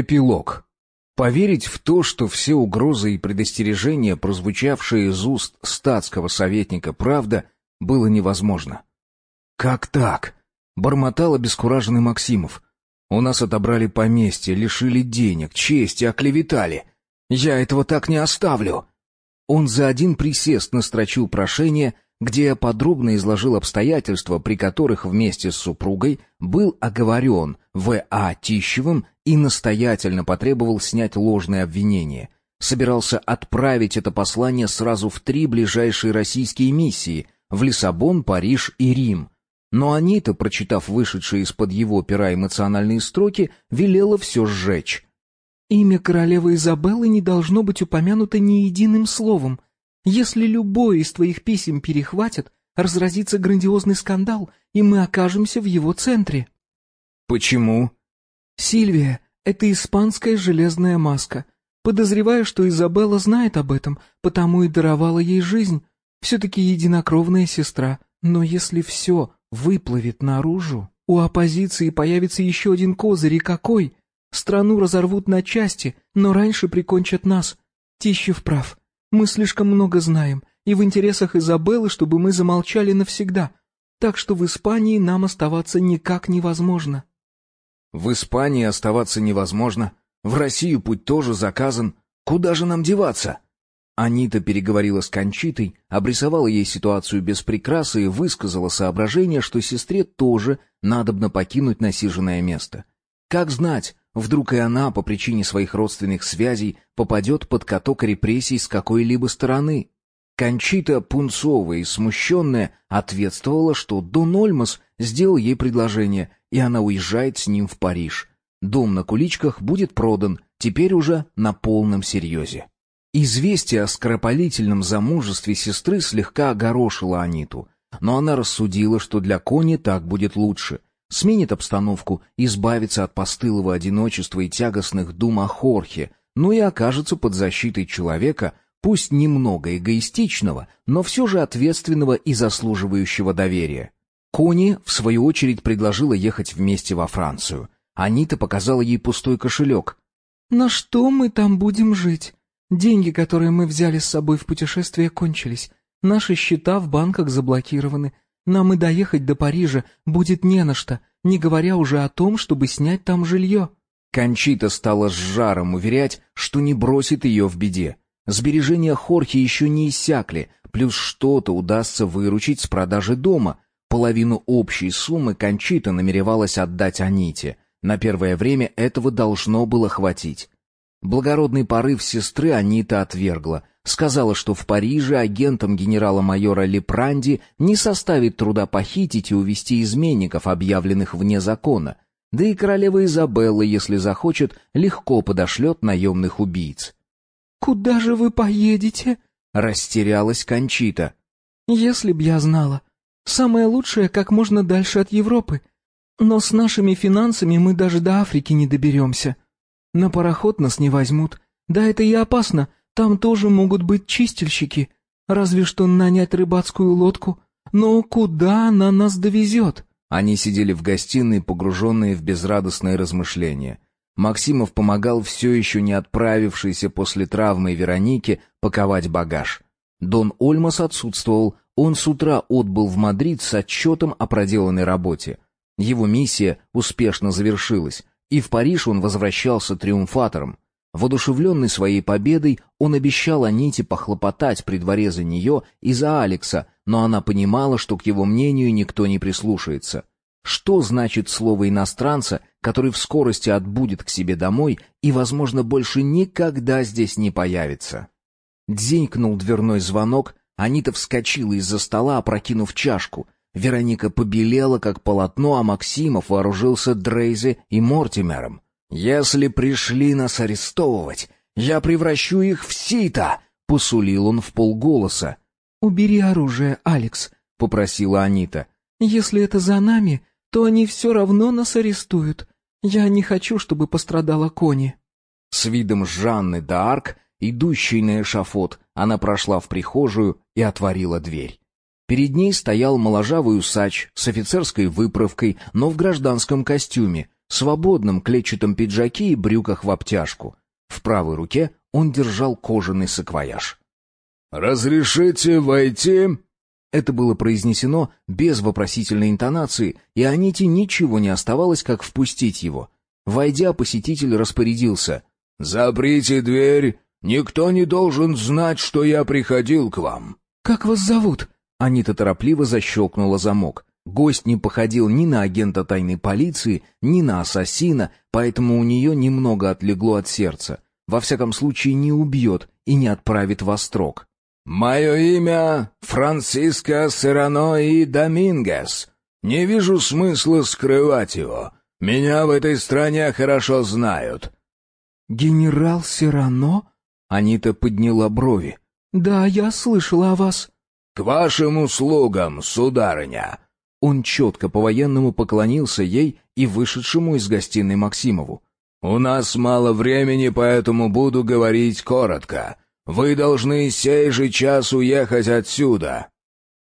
Эпилог. Поверить в то, что все угрозы и предостережения, прозвучавшие из уст статского советника, правда, было невозможно. «Как так?» — бормотал обескураженный Максимов. «У нас отобрали поместье, лишили денег, чести, оклеветали. Я этого так не оставлю!» Он за один присест настрочил прошение — где подробно изложил обстоятельства, при которых вместе с супругой был оговорен В.А. Тищевым и настоятельно потребовал снять ложные обвинения. Собирался отправить это послание сразу в три ближайшие российские миссии — в Лиссабон, Париж и Рим. Но Анита, прочитав вышедшие из-под его пера эмоциональные строки, велела все сжечь. «Имя королевы Изабеллы не должно быть упомянуто ни единым словом», если любое из твоих писем перехватят, разразится грандиозный скандал, и мы окажемся в его центре. Почему? Сильвия — это испанская железная маска. Подозреваю, что Изабелла знает об этом, потому и даровала ей жизнь. Все-таки единокровная сестра. Но если все выплывет наружу, у оппозиции появится еще один козырь, и какой? Страну разорвут на части, но раньше прикончат нас. Тищев прав. Мы слишком много знаем, и в интересах Изабеллы, чтобы мы замолчали навсегда. Так что в Испании нам оставаться никак невозможно». «В Испании оставаться невозможно. В Россию путь тоже заказан. Куда же нам деваться?» Анита переговорила с Кончитой, обрисовала ей ситуацию без прикрасы и высказала соображение, что сестре тоже надобно покинуть насиженное место. Как знать, Вдруг и она, по причине своих родственных связей, попадет под каток репрессий с какой-либо стороны. Кончита, пунцовая и смущенная, ответствовала, что Дон Ольмас сделал ей предложение, и она уезжает с ним в Париж. Дом на куличках будет продан, теперь уже на полном серьезе. Известие о скоропалительном замужестве сестры слегка огорошило Аниту, но она рассудила, что для Кони так будет лучше сменит обстановку, избавится от постылого одиночества и тягостных дум о Хорхе, ну и окажется под защитой человека, пусть немного эгоистичного, но все же ответственного и заслуживающего доверия. Кони, в свою очередь, предложила ехать вместе во Францию. Анита показала ей пустой кошелек. «На что мы там будем жить? Деньги, которые мы взяли с собой в путешествие, кончились. Наши счета в банках заблокированы. Нам и доехать до Парижа будет не на что, не говоря уже о том, чтобы снять там жилье». Кончита стала с жаром уверять, что не бросит ее в беде. Сбережения Хорхи еще не иссякли, плюс что-то удастся выручить с продажи дома. Половину общей суммы Кончита намеревалась отдать Аните. На первое время этого должно было хватить. Благородный порыв сестры Анита отвергла — сказала, что в Париже агентам генерала-майора Лепранди не составит труда похитить и увести изменников, объявленных вне закона. Да и королева Изабелла, если захочет, легко подошлет наемных убийц. «Куда же вы поедете?» — растерялась Кончита. «Если б я знала. Самое лучшее как можно дальше от Европы. Но с нашими финансами мы даже до Африки не доберемся. На пароход нас не возьмут. Да это и опасно, там тоже могут быть чистильщики, разве что нанять рыбацкую лодку. Но куда она нас довезет?» Они сидели в гостиной, погруженные в безрадостные размышления. Максимов помогал все еще не отправившейся после травмы Веронике паковать багаж. Дон Ольмас отсутствовал, он с утра отбыл в Мадрид с отчетом о проделанной работе. Его миссия успешно завершилась, и в Париж он возвращался триумфатором. Водушевленный своей победой, он обещал Аните похлопотать при дворе за нее и за Алекса, но она понимала, что к его мнению никто не прислушается. Что значит слово иностранца, который в скорости отбудет к себе домой и, возможно, больше никогда здесь не появится? Дзенькнул дверной звонок, Анита вскочила из-за стола, опрокинув чашку. Вероника побелела, как полотно, а Максимов вооружился Дрейзе и Мортимером. «Если пришли нас арестовывать, я превращу их в сито!» — посулил он в полголоса. «Убери оружие, Алекс», — попросила Анита. «Если это за нами, то они все равно нас арестуют. Я не хочу, чтобы пострадала Кони». С видом Жанны д'Арк, идущей на эшафот, она прошла в прихожую и отворила дверь. Перед ней стоял моложавый усач с офицерской выправкой, но в гражданском костюме, свободном клетчатом пиджаке и брюках в обтяжку. В правой руке он держал кожаный саквояж. «Разрешите войти?» Это было произнесено без вопросительной интонации, и Аните ничего не оставалось, как впустить его. Войдя, посетитель распорядился. «Заприте дверь, никто не должен знать, что я приходил к вам». «Как вас зовут?» Анита торопливо защелкнула замок. Гость не походил ни на агента тайной полиции, ни на ассасина, поэтому у нее немного отлегло от сердца. Во всяком случае, не убьет и не отправит во строк. «Мое имя Франциско Серано и Домингес. Не вижу смысла скрывать его. Меня в этой стране хорошо знают». «Генерал Серано?» Анита подняла брови. «Да, я слышала о вас». «К вашим услугам, сударыня». Он четко по-военному поклонился ей и вышедшему из гостиной Максимову. «У нас мало времени, поэтому буду говорить коротко. Вы должны сей же час уехать отсюда».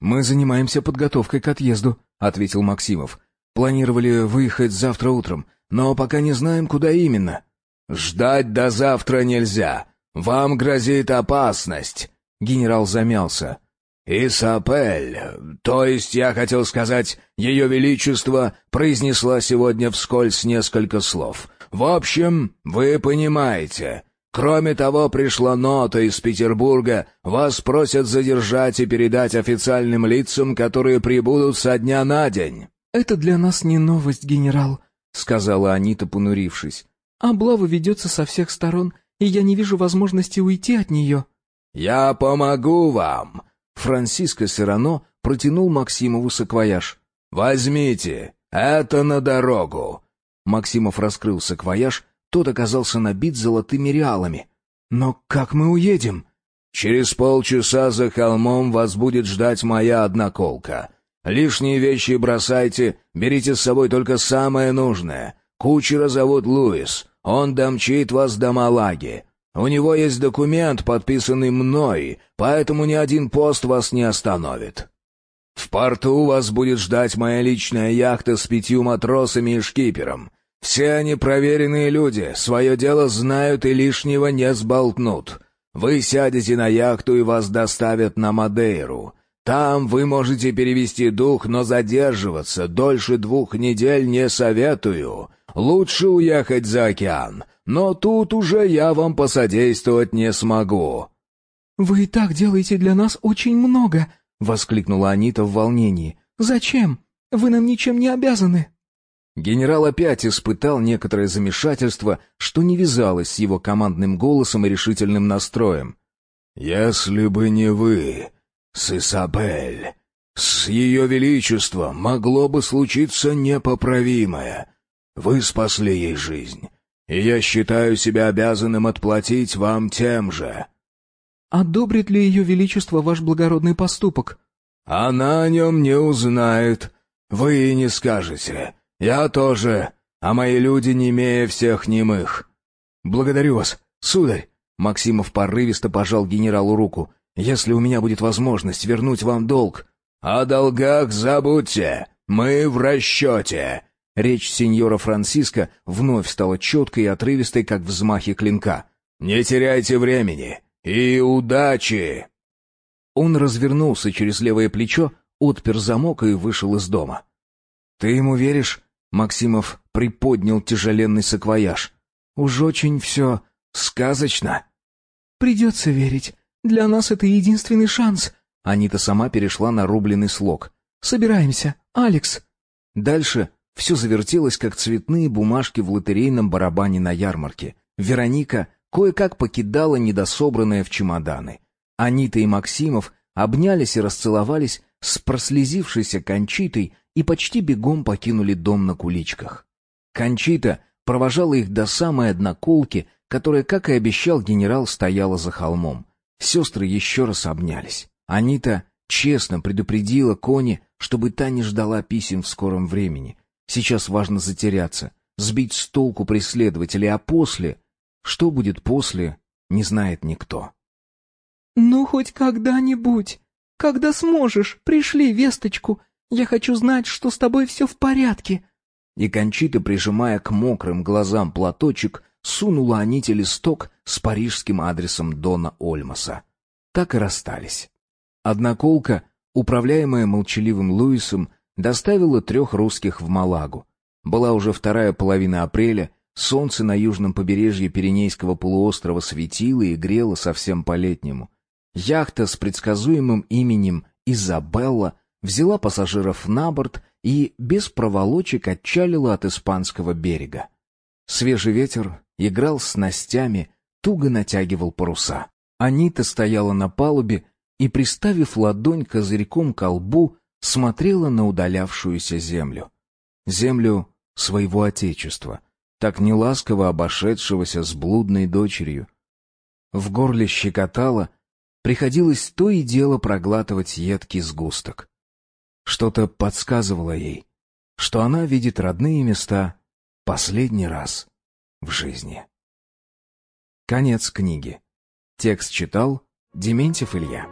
«Мы занимаемся подготовкой к отъезду», — ответил Максимов. «Планировали выехать завтра утром, но пока не знаем, куда именно». «Ждать до завтра нельзя. Вам грозит опасность». Генерал замялся. «Исапель, то есть, я хотел сказать, Ее Величество произнесла сегодня вскользь несколько слов. В общем, вы понимаете, Кроме того, пришла нота из Петербурга. Вас просят задержать и передать официальным лицам, которые прибудут со дня на день». «Это для нас не новость, генерал», — сказала Анита, понурившись. «Облава ведется со всех сторон, и я не вижу возможности уйти от нее». «Я помогу вам!» Франциско Сирано протянул Максимову саквояж. «Возьмите, это на дорогу!» Максимов раскрыл саквояж тот оказался набит золотыми реалами. «Но как мы уедем?» «Через полчаса за холмом вас будет ждать моя одноколка. Лишние вещи бросайте, берите с собой только самое нужное. Кучера зовут Луис, он домчит вас до Малаги. У него есть документ, подписанный мной, поэтому ни один пост вас не остановит. В порту вас будет ждать моя личная яхта с пятью матросами и шкипером. Все они проверенные люди, свое дело знают и лишнего не сболтнут. Вы сядете на яхту и вас доставят на Мадейру. Там вы можете перевести дух, но задерживаться дольше двух недель не советую. Лучше уехать за океан, но тут уже я вам посодействовать не смогу». «Вы и так делаете для нас очень много», — воскликнула Анита в волнении. «Зачем? Вы нам ничем не обязаны». Генерал опять испытал некоторое замешательство, что не вязалось с его командным голосом и решительным настроем. «Если бы не вы, с Исабель, с ее величеством могло бы случиться непоправимое. Вы спасли ей жизнь, и я считаю себя обязанным отплатить вам тем же». «Одобрит ли ее величество ваш благородный поступок?» «Она о нем не узнает. Вы и не скажете». «Я тоже, а мои люди не имея всех немых». «Благодарю вас, сударь!» Максимов порывисто пожал генералу руку. «Если у меня будет возможность вернуть вам долг...» «О долгах забудьте! Мы в расчете!» Речь сеньора Франциско вновь стала четкой и отрывистой, как взмахи клинка. «Не теряйте времени! И удачи!» Он развернулся через левое плечо, отпер замок и вышел из дома. «Ты ему веришь?» Максимов приподнял тяжеленный саквояж. «Уж очень все сказочно». «Придется верить. Для нас это единственный шанс». Анита сама перешла на рубленый слог. «Собираемся, Алекс». Дальше все завертелось, как цветные бумажки в лотерейном барабане на ярмарке. Вероника кое-как покидала недособранное в чемоданы. Анита и Максимов обнялись и расцеловались с прослезившейся Кончитой и почти бегом покинули дом на куличках. Кончита провожала их до самой одноколки, которая, как и обещал генерал, стояла за холмом. Сестры еще раз обнялись. Анита честно предупредила Кони, чтобы та не ждала писем в скором времени. Сейчас важно затеряться, сбить с толку преследователей, а после... Что будет после, не знает никто. «Ну, хоть когда-нибудь, когда сможешь, пришли весточку», я хочу знать, что с тобой все в порядке». И Кончита, прижимая к мокрым глазам платочек, сунула Аните листок с парижским адресом Дона Ольмаса. Так и расстались. Одноколка, управляемая молчаливым Луисом, доставила трех русских в Малагу. Была уже вторая половина апреля, солнце на южном побережье Пиренейского полуострова светило и грело совсем по-летнему. Яхта с предсказуемым именем «Изабелла» взяла пассажиров на борт и без проволочек отчалила от испанского берега. Свежий ветер играл с снастями, туго натягивал паруса. Анита стояла на палубе и, приставив ладонь козырьком к лбу, смотрела на удалявшуюся землю. Землю своего отечества, так неласково обошедшегося с блудной дочерью. В горле щекотало, приходилось то и дело проглатывать едкий сгусток. Что-то подсказывало ей, что она видит родные места последний раз в жизни. Конец книги. Текст читал Дементьев Илья.